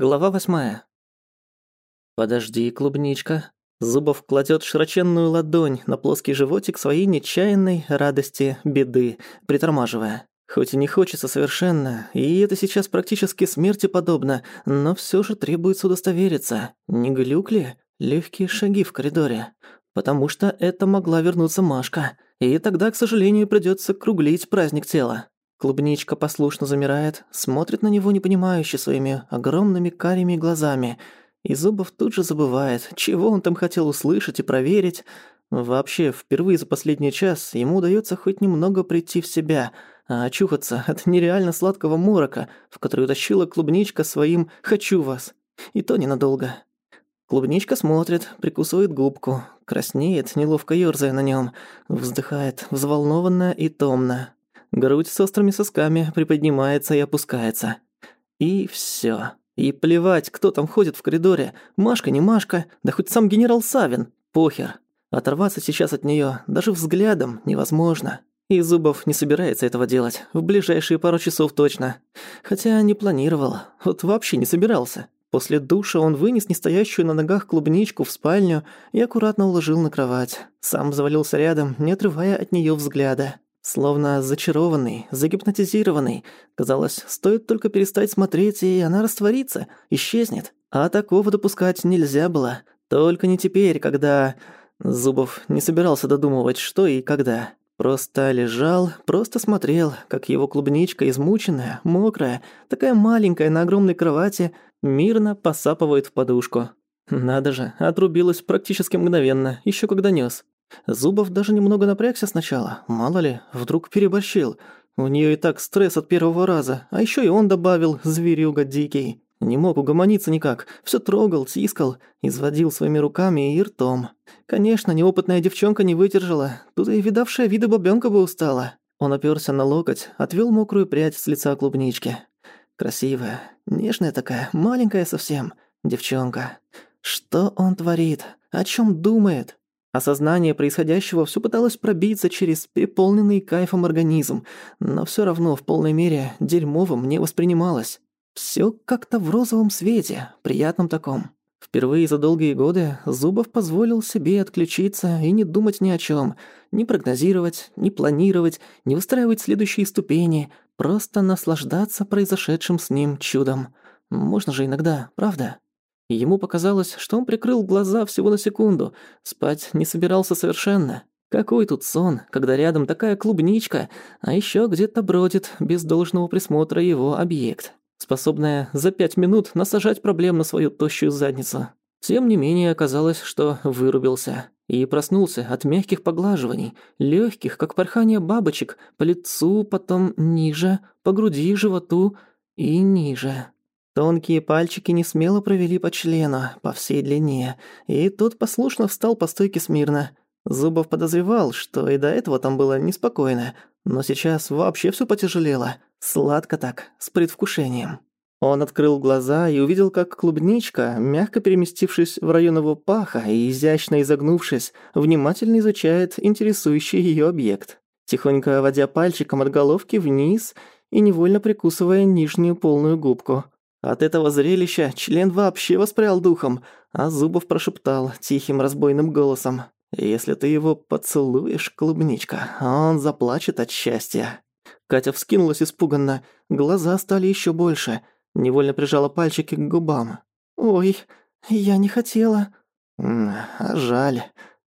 Глава восьмая. «Подожди, клубничка». Зубов кладет широченную ладонь на плоский животик своей нечаянной радости, беды, притормаживая. Хоть и не хочется совершенно, и это сейчас практически смерти подобно, но все же требуется удостовериться, не глюк ли легкие шаги в коридоре. Потому что это могла вернуться Машка, и тогда, к сожалению, придется круглить праздник тела. Клубничка послушно замирает, смотрит на него непонимающе своими огромными карими глазами, и Зубов тут же забывает, чего он там хотел услышать и проверить. Вообще, впервые за последний час ему удается хоть немного прийти в себя, а очухаться от нереально сладкого морока, в который утащила клубничка своим «хочу вас». И то ненадолго. Клубничка смотрит, прикусывает губку, краснеет, неловко ёрзая на нем, вздыхает, взволнованно и томно. Грудь с острыми сосками приподнимается и опускается. И все. И плевать, кто там ходит в коридоре. Машка, не Машка, да хоть сам генерал Савин. Похер. Оторваться сейчас от нее даже взглядом невозможно. И Зубов не собирается этого делать. В ближайшие пару часов точно. Хотя не планировал. Вот вообще не собирался. После душа он вынес нестоящую на ногах клубничку в спальню и аккуратно уложил на кровать. Сам завалился рядом, не отрывая от нее взгляда. Словно зачарованный, загипнотизированный. Казалось, стоит только перестать смотреть, и она растворится, исчезнет. А такого допускать нельзя было. Только не теперь, когда... Зубов не собирался додумывать, что и когда. Просто лежал, просто смотрел, как его клубничка измученная, мокрая, такая маленькая на огромной кровати, мирно посапывает в подушку. Надо же, отрубилась практически мгновенно, еще когда нёс. Зубов даже немного напрягся сначала. Мало ли, вдруг переборщил. У нее и так стресс от первого раза, а еще и он добавил «зверюга дикий». Не мог угомониться никак, все трогал, тискал, изводил своими руками и ртом. Конечно, неопытная девчонка не выдержала, тут и видавшая виды бабёнка бы устала. Он оперся на локоть, отвел мокрую прядь с лица клубнички. Красивая, нежная такая, маленькая совсем, девчонка. Что он творит? О чем думает? Осознание происходящего все пыталось пробиться через переполненный кайфом организм, но все равно в полной мере дерьмовым не воспринималось. Все как-то в розовом свете, приятном таком. Впервые за долгие годы Зубов позволил себе отключиться и не думать ни о чем, не прогнозировать, не планировать, не выстраивать следующие ступени, просто наслаждаться произошедшим с ним чудом. Можно же иногда, правда? Ему показалось, что он прикрыл глаза всего на секунду, спать не собирался совершенно. Какой тут сон, когда рядом такая клубничка, а еще где-то бродит без должного присмотра его объект, способная за пять минут насажать проблем на свою тощую задницу. Тем не менее оказалось, что вырубился и проснулся от мягких поглаживаний, легких, как порхание бабочек, по лицу, потом ниже, по груди, животу и ниже. Тонкие пальчики не смело провели по члену, по всей длине, и тот послушно встал по стойке смирно. Зубов подозревал, что и до этого там было неспокойно, но сейчас вообще всё потяжелело. Сладко так, с предвкушением. Он открыл глаза и увидел, как клубничка, мягко переместившись в район его паха и изящно изогнувшись, внимательно изучает интересующий её объект, тихонько водя пальчиком от головки вниз и невольно прикусывая нижнюю полную губку. От этого зрелища член вообще воспрял духом, а Зубов прошептал тихим разбойным голосом. «Если ты его поцелуешь, клубничка, он заплачет от счастья». Катя вскинулась испуганно, глаза стали еще больше, невольно прижала пальчики к губам. «Ой, я не хотела». «А жаль».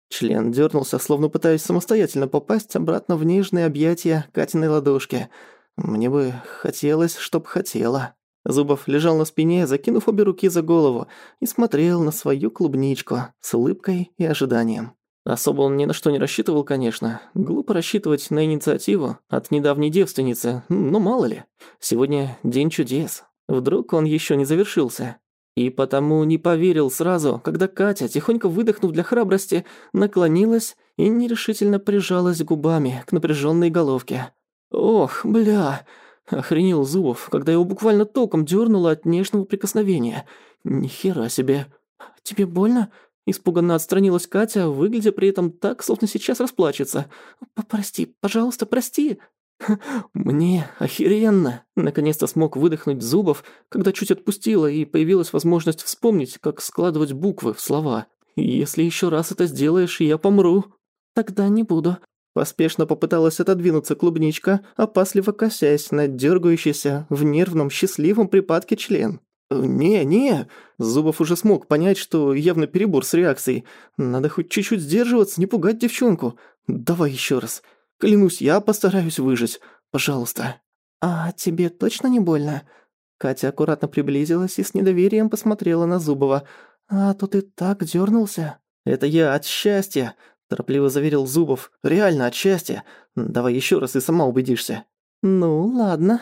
Член дернулся, словно пытаясь самостоятельно попасть обратно в нежные объятия Катиной ладошки. «Мне бы хотелось, чтоб хотела». Зубов лежал на спине, закинув обе руки за голову, и смотрел на свою клубничку с улыбкой и ожиданием. Особо он ни на что не рассчитывал, конечно. Глупо рассчитывать на инициативу от недавней девственницы, но мало ли. Сегодня день чудес. Вдруг он еще не завершился. И потому не поверил сразу, когда Катя, тихонько выдохнув для храбрости, наклонилась и нерешительно прижалась губами к напряженной головке. «Ох, бля!» Охренел Зубов, когда его буквально током дёрнуло от нежного прикосновения. Ни хера себе. Тебе больно? Испуганно отстранилась Катя, выглядя при этом так, словно сейчас расплачется. «Прости, пожалуйста, прости!» Мне охеренно. Наконец-то смог выдохнуть Зубов, когда чуть отпустило и появилась возможность вспомнить, как складывать буквы в слова. Если еще раз это сделаешь, я помру. Тогда не буду. Поспешно попыталась отодвинуться клубничка, опасливо косясь на дергающийся в нервном счастливом припадке член. «Не, не!» Зубов уже смог понять, что явно перебор с реакцией. Надо хоть чуть-чуть сдерживаться, не пугать девчонку. Давай еще раз. Клянусь, я постараюсь выжить. Пожалуйста». «А тебе точно не больно?» Катя аккуратно приблизилась и с недоверием посмотрела на Зубова. «А то ты так дернулся. «Это я от счастья!» – торопливо заверил Зубов. «Реально от счастья! Давай еще раз и сама убедишься». «Ну, ладно».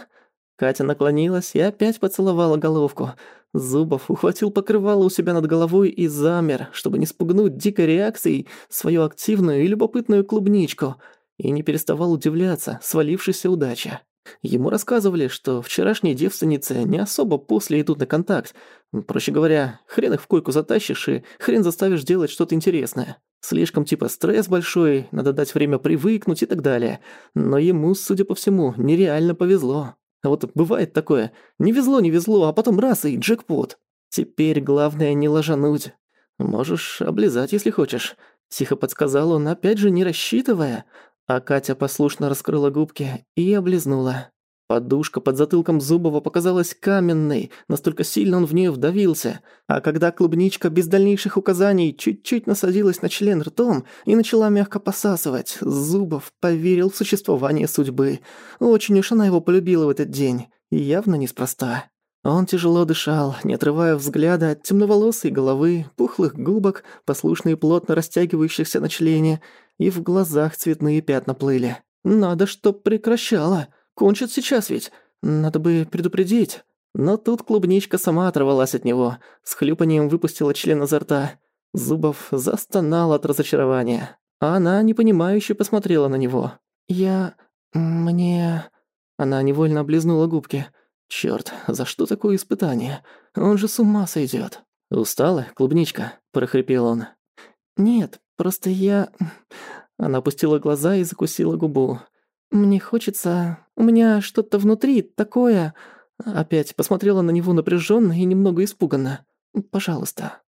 Катя наклонилась и опять поцеловала головку. Зубов ухватил покрывало у себя над головой и замер, чтобы не спугнуть дикой реакцией свою активную и любопытную клубничку – и не переставал удивляться свалившейся удаче. Ему рассказывали, что вчерашние девственницы не особо после идут на контакт. Проще говоря, хрен их в койку затащишь и хрен заставишь делать что-то интересное. Слишком типа стресс большой, надо дать время привыкнуть и так далее. Но ему, судя по всему, нереально повезло. А вот бывает такое. Не везло, не везло, а потом раз и джекпот. Теперь главное не ложануть. Можешь облизать, если хочешь. Тихо подсказал он, опять же не рассчитывая, а Катя послушно раскрыла губки и облизнула. Подушка под затылком Зубова показалась каменной, настолько сильно он в нее вдавился. А когда клубничка без дальнейших указаний чуть-чуть насадилась на член ртом и начала мягко посасывать, Зубов поверил в существование судьбы. Очень уж она его полюбила в этот день, и явно неспроста. Он тяжело дышал, не отрывая взгляда от темноволосой головы, пухлых губок, послушно и плотно растягивающихся на члене, и в глазах цветные пятна плыли. «Надо, чтоб прекращала. Кончит сейчас ведь. Надо бы предупредить». Но тут клубничка сама оторвалась от него, с хлюпанием выпустила член изо рта. Зубов застонал от разочарования. А она непонимающе посмотрела на него. «Я... мне...» Она невольно облизнула губки. «Чёрт, за что такое испытание? Он же с ума сойдёт». «Устала, клубничка?» – прохрипел он. «Нет, просто я...» Она опустила глаза и закусила губу. «Мне хочется... У меня что-то внутри такое...» Опять посмотрела на него напряженно и немного испуганно. «Пожалуйста».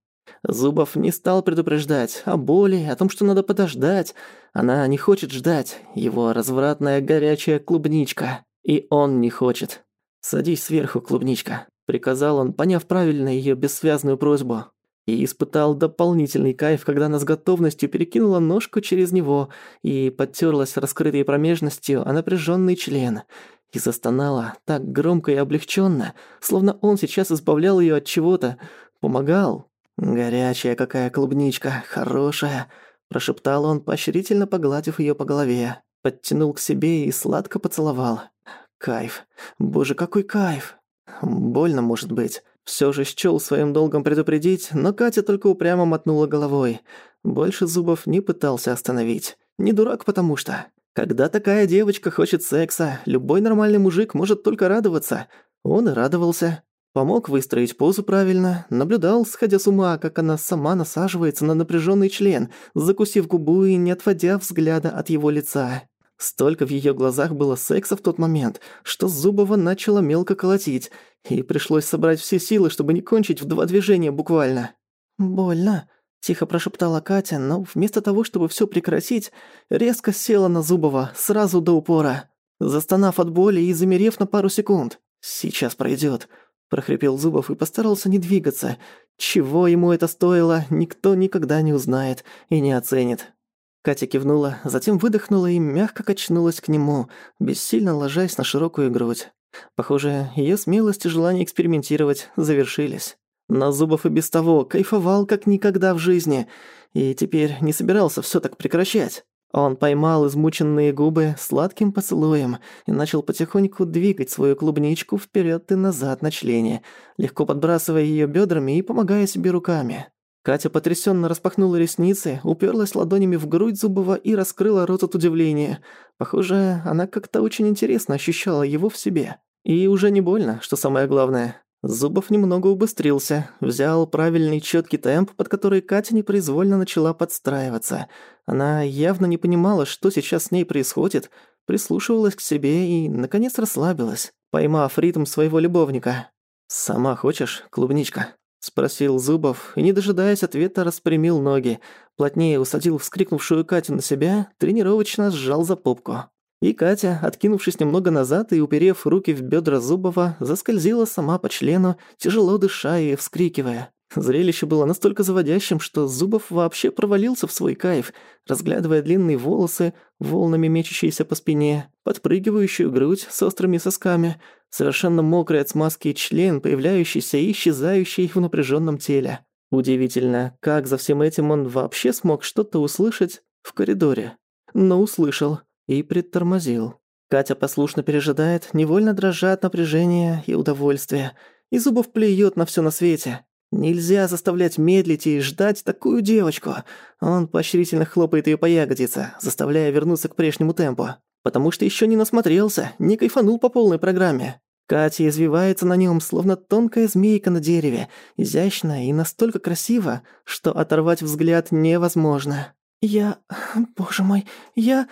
Зубов не стал предупреждать о боли, о том, что надо подождать. Она не хочет ждать. Его развратная горячая клубничка. И он не хочет. «Садись сверху, клубничка», — приказал он, поняв правильно её бессвязную просьбу. И испытал дополнительный кайф, когда она с готовностью перекинула ножку через него и подтерлась раскрытой промежностью о напряженный член. И застонала так громко и облегченно, словно он сейчас избавлял ее от чего-то, помогал. «Горячая какая клубничка, хорошая», – прошептал он, поощрительно погладив ее по голове. Подтянул к себе и сладко поцеловал. Кайф. Боже, какой кайф. Больно, может быть. Всё же счёл своим долгом предупредить, но Катя только упрямо мотнула головой. Больше Зубов не пытался остановить. Не дурак, потому что... Когда такая девочка хочет секса, любой нормальный мужик может только радоваться. Он и радовался. Помог выстроить позу правильно, наблюдал, сходя с ума, как она сама насаживается на напряжённый член, закусив губу и не отводя взгляда от его лица. Столько в её глазах было секса в тот момент, что Зубова начала мелко колотить, и пришлось собрать все силы, чтобы не кончить в два движения буквально. «Больно», – тихо прошептала Катя, но вместо того, чтобы всё прекратить, резко села на Зубова, сразу до упора, застонав от боли и замерев на пару секунд. «Сейчас пройдёт», – прохрипел Зубов и постарался не двигаться. Чего ему это стоило, никто никогда не узнает и не оценит. Катя кивнула, затем выдохнула и мягко качнулась к нему, бессильно ложась на широкую грудь. Похоже, её смелость и желание экспериментировать завершились. Но Зубов и без того кайфовал как никогда в жизни, и теперь не собирался всё так прекращать. Он поймал измученные губы сладким поцелуем и начал потихоньку двигать свою клубничку вперёд и назад на члене, легко подбрасывая её бёдрами и помогая себе руками. Катя потрясенно распахнула ресницы, уперлась ладонями в грудь Зубова и раскрыла рот от удивления. Похоже, она как-то очень интересно ощущала его в себе. И уже не больно, что самое главное. Зубов немного убыстрился, взял правильный четкий темп, под который Катя непроизвольно начала подстраиваться. Она явно не понимала, что сейчас с ней происходит, прислушивалась к себе и, наконец, расслабилась, поймав ритм своего любовника. «Сама хочешь, клубничка?» – спросил Зубов, и, не дожидаясь ответа, распрямил ноги, плотнее усадил вскрикнувшую Катю на себя, тренировочно сжал за попку. И Катя, откинувшись немного назад и уперев руки в бедра Зубова, заскользила сама по члену, тяжело дыша и вскрикивая. Зрелище было настолько заводящим, что Зубов вообще провалился в свой кайф, разглядывая длинные волосы, волнами мечущиеся по спине, подпрыгивающую грудь с острыми сосками, совершенно мокрый от смазки член, появляющийся и исчезающий в напряженном теле. Удивительно, как за всем этим он вообще смог что-то услышать в коридоре. Но услышал и притормозил. Катя послушно пережидает, невольно дрожа от напряжения и удовольствия, и Зубов плюет на все на свете. Нельзя заставлять медлить и ждать такую девочку. Он поощрительно хлопает ее по ягодице, заставляя вернуться к прежнему темпу. Потому что еще не насмотрелся, не кайфанул по полной программе. Катя извивается на нем, словно тонкая змейка на дереве, изящно и настолько красиво, что оторвать взгляд невозможно. «Я... боже мой, я...»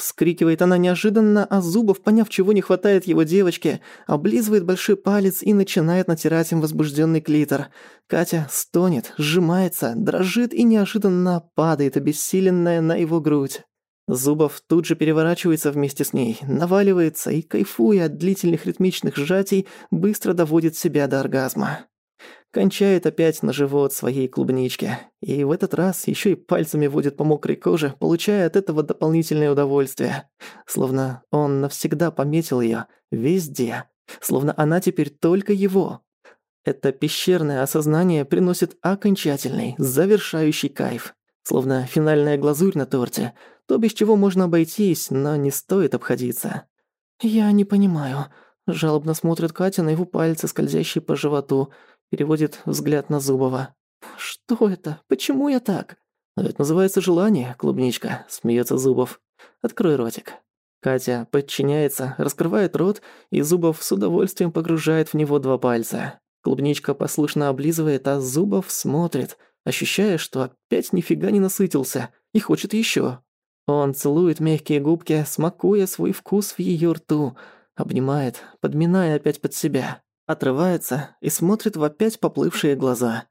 Вскрикивает она неожиданно, а Зубов, поняв, чего не хватает его девочке, облизывает большой палец и начинает натирать им возбужденный клитор. Катя стонет, сжимается, дрожит и неожиданно падает, обессиленная на его грудь. Зубов тут же переворачивается вместе с ней, наваливается и, кайфуя от длительных ритмичных сжатий, быстро доводит себя до оргазма кончает опять на живот своей клубнички. И в этот раз еще и пальцами водит по мокрой коже, получая от этого дополнительное удовольствие. Словно он навсегда пометил ее везде. Словно она теперь только его. Это пещерное осознание приносит окончательный, завершающий кайф. Словно финальная глазурь на торте. То, без чего можно обойтись, но не стоит обходиться. «Я не понимаю», – жалобно смотрит Катя на его пальцы, скользящие по животу, Переводит взгляд на Зубова. «Что это? Почему я так?» «Это называется желание, клубничка», — смеется Зубов. «Открой ротик». Катя подчиняется, раскрывает рот, и Зубов с удовольствием погружает в него два пальца. Клубничка послушно облизывает, а Зубов смотрит, ощущая, что опять нифига не насытился и хочет еще. Он целует мягкие губки, смакуя свой вкус в ее рту, обнимает, подминая опять под себя. Отрывается и смотрит в опять поплывшие глаза.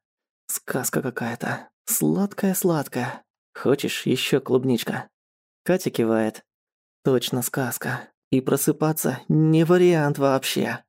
Сказка какая-то. Сладкая-сладкая. Хочешь еще клубничка? Катя кивает. Точно сказка. И просыпаться не вариант вообще.